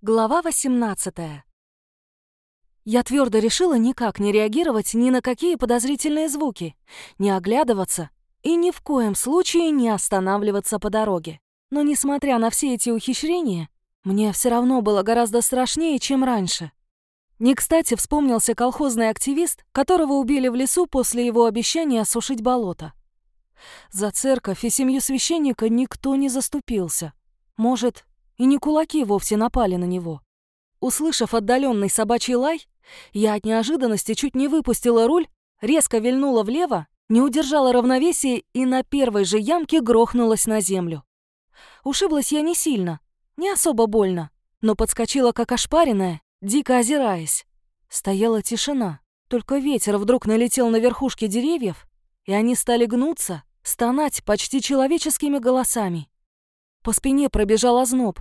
Глава 18 Я твердо решила никак не реагировать ни на какие подозрительные звуки, не оглядываться и ни в коем случае не останавливаться по дороге. Но несмотря на все эти ухищрения, мне все равно было гораздо страшнее, чем раньше. Не кстати вспомнился колхозный активист, которого убили в лесу после его обещания осушить болото. За церковь и семью священника никто не заступился. Может, и не кулаки вовсе напали на него. Услышав отдаленный собачий лай, я от неожиданности чуть не выпустила руль, резко вильнула влево, не удержала равновесия и на первой же ямке грохнулась на землю. Ушиблась я не сильно, не особо больно, но подскочила как ошпаренная, дико озираясь. Стояла тишина, только ветер вдруг налетел на верхушки деревьев, и они стали гнуться, стонать почти человеческими голосами. По спине пробежал озноб,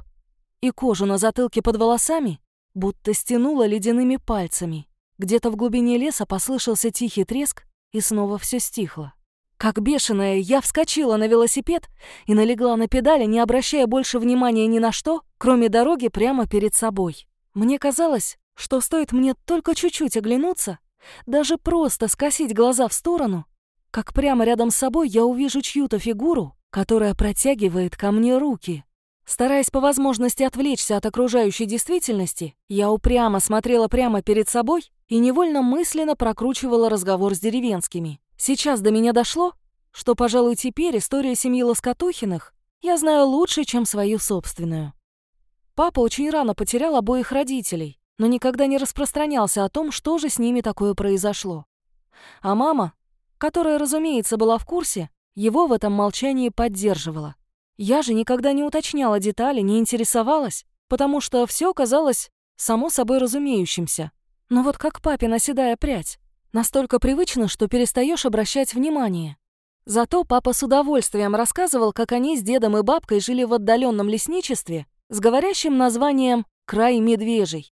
и кожу на затылке под волосами будто стянуло ледяными пальцами. Где-то в глубине леса послышался тихий треск, и снова все стихло. Как бешеная, я вскочила на велосипед и налегла на педали, не обращая больше внимания ни на что, кроме дороги прямо перед собой. Мне казалось, что стоит мне только чуть-чуть оглянуться, даже просто скосить глаза в сторону, как прямо рядом с собой я увижу чью-то фигуру, которая протягивает ко мне руки. Стараясь по возможности отвлечься от окружающей действительности, я упрямо смотрела прямо перед собой и невольно мысленно прокручивала разговор с деревенскими. Сейчас до меня дошло, что, пожалуй, теперь история семьи Лоскотухиных я знаю лучше, чем свою собственную. Папа очень рано потерял обоих родителей, но никогда не распространялся о том, что же с ними такое произошло. А мама, которая, разумеется, была в курсе, его в этом молчании поддерживала. Я же никогда не уточняла детали, не интересовалась, потому что все казалось само собой разумеющимся. Но вот как папина седая прядь. Настолько привычно, что перестаешь обращать внимание. Зато папа с удовольствием рассказывал, как они с дедом и бабкой жили в отдаленном лесничестве с говорящим названием «Край медвежий».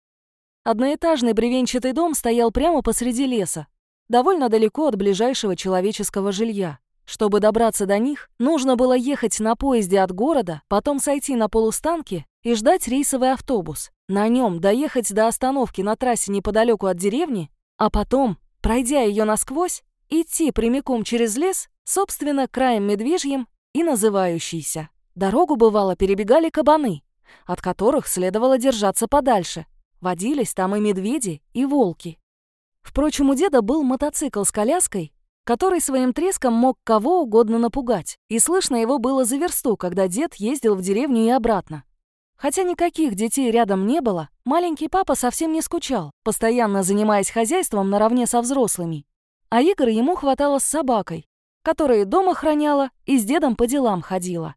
Одноэтажный бревенчатый дом стоял прямо посреди леса, довольно далеко от ближайшего человеческого жилья. Чтобы добраться до них, нужно было ехать на поезде от города, потом сойти на полустанке и ждать рейсовый автобус. На нем доехать до остановки на трассе неподалеку от деревни, а потом, пройдя ее насквозь, идти прямиком через лес, собственно, краем медвежьим и называющийся. Дорогу, бывало, перебегали кабаны, от которых следовало держаться подальше. Водились там и медведи, и волки. Впрочем, у деда был мотоцикл с коляской, который своим треском мог кого угодно напугать, и слышно его было за версту, когда дед ездил в деревню и обратно. Хотя никаких детей рядом не было, маленький папа совсем не скучал, постоянно занимаясь хозяйством наравне со взрослыми. А игр ему хватало с собакой, которая дома храняла и с дедом по делам ходила.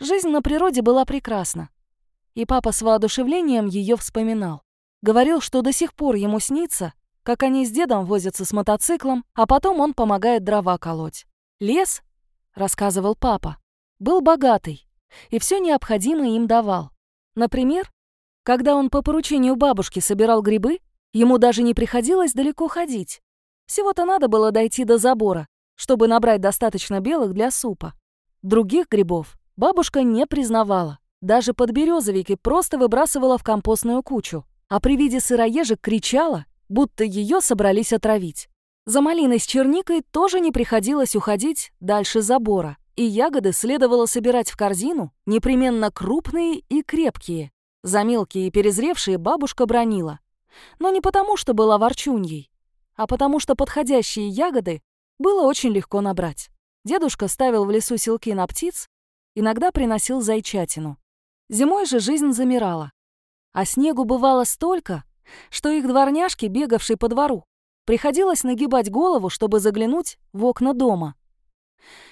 Жизнь на природе была прекрасна. И папа с воодушевлением ее вспоминал. Говорил, что до сих пор ему снится, как они с дедом возятся с мотоциклом, а потом он помогает дрова колоть. Лес, рассказывал папа, был богатый и все необходимое им давал. Например, когда он по поручению бабушки собирал грибы, ему даже не приходилось далеко ходить. Всего-то надо было дойти до забора, чтобы набрать достаточно белых для супа. Других грибов бабушка не признавала. Даже подберезовики просто выбрасывала в компостную кучу, а при виде сыроежек кричала будто ее собрались отравить. За малиной с черникой тоже не приходилось уходить дальше забора, и ягоды следовало собирать в корзину, непременно крупные и крепкие. За мелкие и перезревшие бабушка бронила. Но не потому, что была ворчуньей, а потому что подходящие ягоды было очень легко набрать. Дедушка ставил в лесу селки на птиц, иногда приносил зайчатину. Зимой же жизнь замирала. А снегу бывало столько, что их дворняжке, бегавшей по двору, приходилось нагибать голову, чтобы заглянуть в окна дома.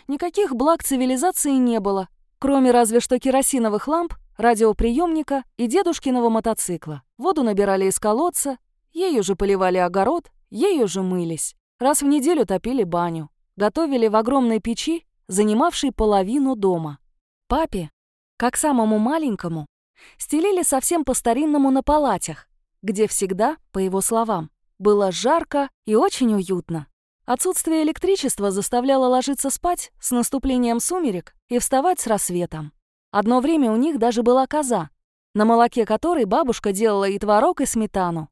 Никаких благ цивилизации не было, кроме разве что керосиновых ламп, радиоприемника и дедушкиного мотоцикла. Воду набирали из колодца, ею же поливали огород, ею же мылись. Раз в неделю топили баню, готовили в огромной печи, занимавшей половину дома. Папе, как самому маленькому, стелили совсем по-старинному на палатях, где всегда, по его словам, было жарко и очень уютно. Отсутствие электричества заставляло ложиться спать с наступлением сумерек и вставать с рассветом. Одно время у них даже была коза, на молоке которой бабушка делала и творог, и сметану.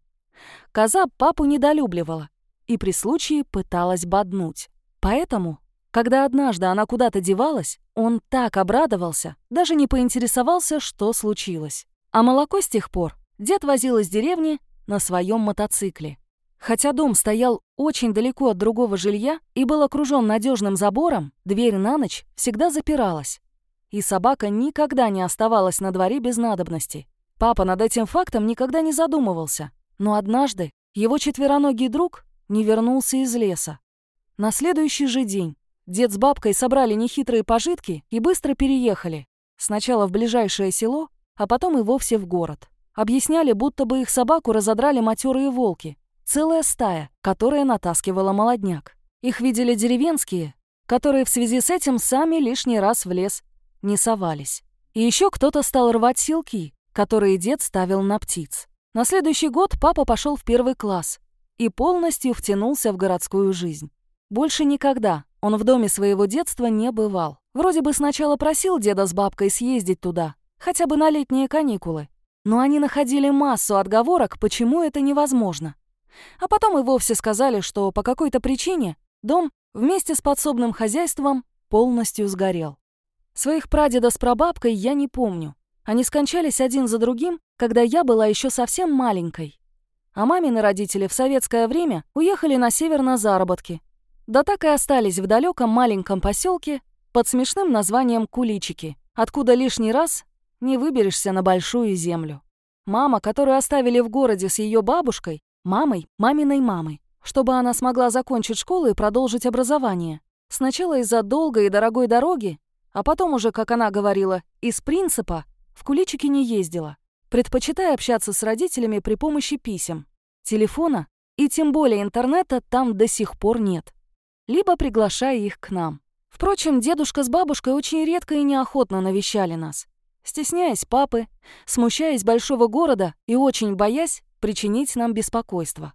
Коза папу недолюбливала и при случае пыталась боднуть. Поэтому, когда однажды она куда-то девалась, он так обрадовался, даже не поинтересовался, что случилось. А молоко с тех пор дед возил из деревни на своем мотоцикле. Хотя дом стоял очень далеко от другого жилья и был окружен надежным забором, дверь на ночь всегда запиралась. И собака никогда не оставалась на дворе без надобности. Папа над этим фактом никогда не задумывался. Но однажды его четвероногий друг не вернулся из леса. На следующий же день дед с бабкой собрали нехитрые пожитки и быстро переехали. Сначала в ближайшее село, а потом и вовсе в город. Объясняли, будто бы их собаку разодрали матерые волки, Целая стая, которая натаскивала молодняк. Их видели деревенские, которые в связи с этим сами лишний раз в лес не совались. И еще кто-то стал рвать силки, которые дед ставил на птиц. На следующий год папа пошел в первый класс и полностью втянулся в городскую жизнь. Больше никогда он в доме своего детства не бывал. Вроде бы сначала просил деда с бабкой съездить туда, хотя бы на летние каникулы. Но они находили массу отговорок, почему это невозможно. А потом и вовсе сказали, что по какой-то причине дом вместе с подсобным хозяйством полностью сгорел. Своих прадеда с прабабкой я не помню. Они скончались один за другим, когда я была еще совсем маленькой. А мамины родители в советское время уехали на север на заработки. Да так и остались в далеком маленьком поселке под смешным названием Куличики, откуда лишний раз не выберешься на большую землю. Мама, которую оставили в городе с ее бабушкой, Мамой, маминой мамой, чтобы она смогла закончить школу и продолжить образование. Сначала из-за долгой и дорогой дороги, а потом уже, как она говорила, из принципа, в куличики не ездила, предпочитая общаться с родителями при помощи писем, телефона и тем более интернета там до сих пор нет. Либо приглашая их к нам. Впрочем, дедушка с бабушкой очень редко и неохотно навещали нас. Стесняясь папы, смущаясь большого города и очень боясь, причинить нам беспокойство.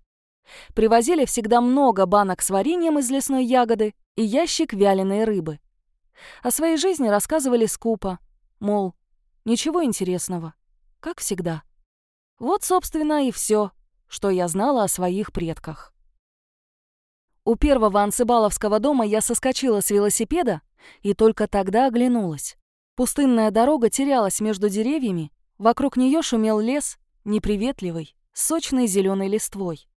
Привозили всегда много банок с вареньем из лесной ягоды и ящик вяленой рыбы. О своей жизни рассказывали скупо, мол, ничего интересного, как всегда. Вот, собственно, и все, что я знала о своих предках. У первого анцебаловского дома я соскочила с велосипеда и только тогда оглянулась. Пустынная дорога терялась между деревьями, вокруг нее шумел лес, неприветливый, сочной зеленой листвой.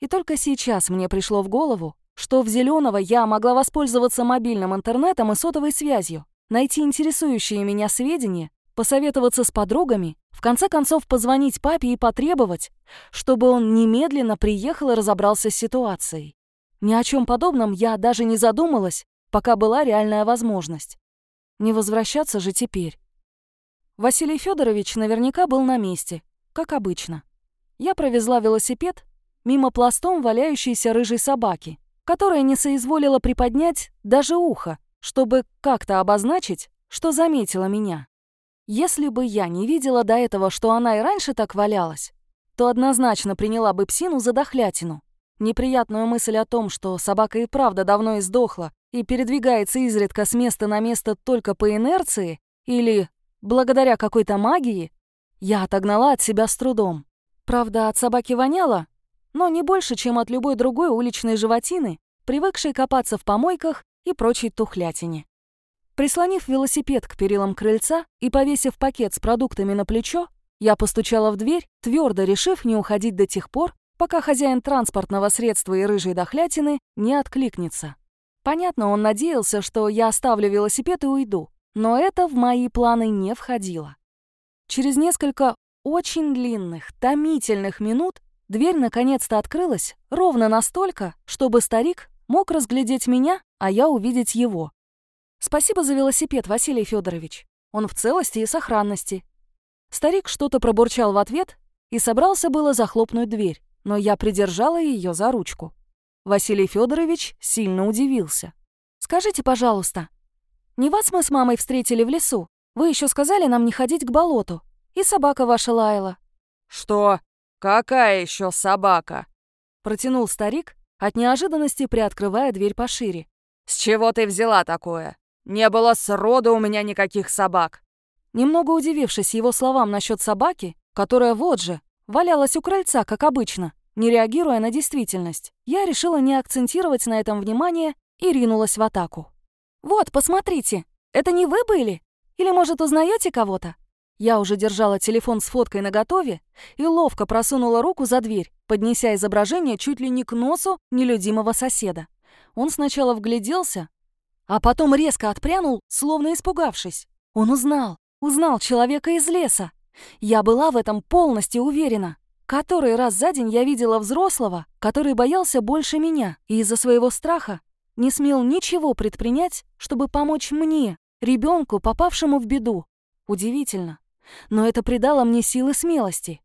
И только сейчас мне пришло в голову, что в зеленого я могла воспользоваться мобильным интернетом и сотовой связью, найти интересующие меня сведения, посоветоваться с подругами, в конце концов позвонить папе и потребовать, чтобы он немедленно приехал и разобрался с ситуацией. Ни о чем подобном я даже не задумалась, пока была реальная возможность. Не возвращаться же теперь. Василий Федорович наверняка был на месте, как обычно я провезла велосипед мимо пластом валяющейся рыжей собаки, которая не соизволила приподнять даже ухо, чтобы как-то обозначить, что заметила меня. Если бы я не видела до этого, что она и раньше так валялась, то однозначно приняла бы псину за дохлятину. Неприятную мысль о том, что собака и правда давно издохла и передвигается изредка с места на место только по инерции или благодаря какой-то магии, я отогнала от себя с трудом. Правда, от собаки воняло, но не больше, чем от любой другой уличной животины, привыкшей копаться в помойках и прочей тухлятине. Прислонив велосипед к перилам крыльца и повесив пакет с продуктами на плечо, я постучала в дверь, твердо решив не уходить до тех пор, пока хозяин транспортного средства и рыжей дохлятины не откликнется. Понятно, он надеялся, что я оставлю велосипед и уйду, но это в мои планы не входило. Через несколько очень длинных, томительных минут дверь наконец-то открылась ровно настолько, чтобы старик мог разглядеть меня, а я увидеть его. Спасибо за велосипед, Василий Федорович. Он в целости и сохранности. Старик что-то пробурчал в ответ и собрался было захлопнуть дверь, но я придержала ее за ручку. Василий Федорович сильно удивился. «Скажите, пожалуйста, не вас мы с мамой встретили в лесу? Вы еще сказали нам не ходить к болоту. И собака ваша лаяла». «Что? Какая еще собака?» Протянул старик, от неожиданности приоткрывая дверь пошире. «С чего ты взяла такое? Не было сроду у меня никаких собак». Немного удивившись его словам насчет собаки, которая вот же валялась у крыльца, как обычно, не реагируя на действительность, я решила не акцентировать на этом внимание и ринулась в атаку. «Вот, посмотрите, это не вы были? Или, может, узнаете кого-то?» Я уже держала телефон с фоткой наготове и ловко просунула руку за дверь, поднеся изображение чуть ли не к носу нелюдимого соседа. Он сначала вгляделся, а потом резко отпрянул, словно испугавшись. Он узнал, узнал человека из леса. Я была в этом полностью уверена. Который раз за день я видела взрослого, который боялся больше меня и из-за своего страха не смел ничего предпринять, чтобы помочь мне, ребенку, попавшему в беду. Удивительно. Но это придало мне силы смелости.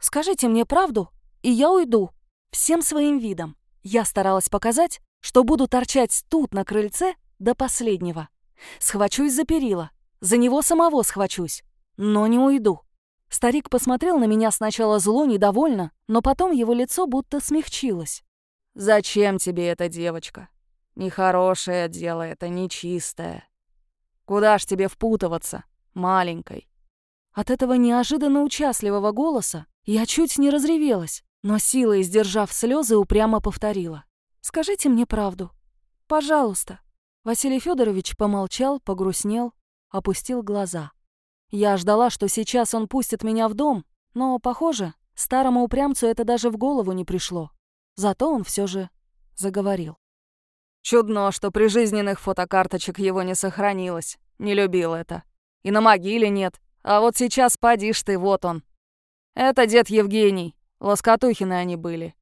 Скажите мне правду, и я уйду. Всем своим видом. Я старалась показать, что буду торчать тут, на крыльце, до последнего. Схвачусь за перила. За него самого схвачусь. Но не уйду. Старик посмотрел на меня сначала зло, недовольно, но потом его лицо будто смягчилось. «Зачем тебе эта девочка? Нехорошее дело это, нечистое. Куда ж тебе впутываться, маленькой? От этого неожиданно участливого голоса я чуть не разревелась, но силой сдержав слезы, упрямо повторила. «Скажите мне правду. Пожалуйста». Василий Федорович помолчал, погрустнел, опустил глаза. Я ждала, что сейчас он пустит меня в дом, но, похоже, старому упрямцу это даже в голову не пришло. Зато он все же заговорил. Чудно, что при жизненных фотокарточек его не сохранилось. Не любил это. И на могиле нет. А вот сейчас подишь ты, вот он. Это дед Евгений. Лоскотухины они были.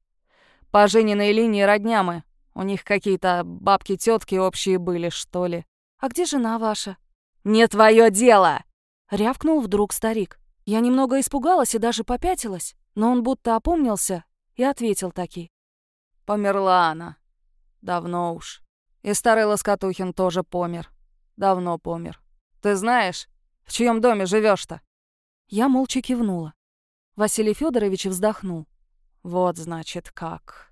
По Жениной линии родня мы. У них какие-то бабки тетки общие были, что ли. А где жена ваша? Не твое дело! Рявкнул вдруг старик. Я немного испугалась и даже попятилась, но он будто опомнился и ответил таки. Померла она. Давно уж. И старый Лоскотухин тоже помер. Давно помер. Ты знаешь, в чьем доме живешь то Я молча кивнула. Василий Федорович вздохнул. Вот значит как.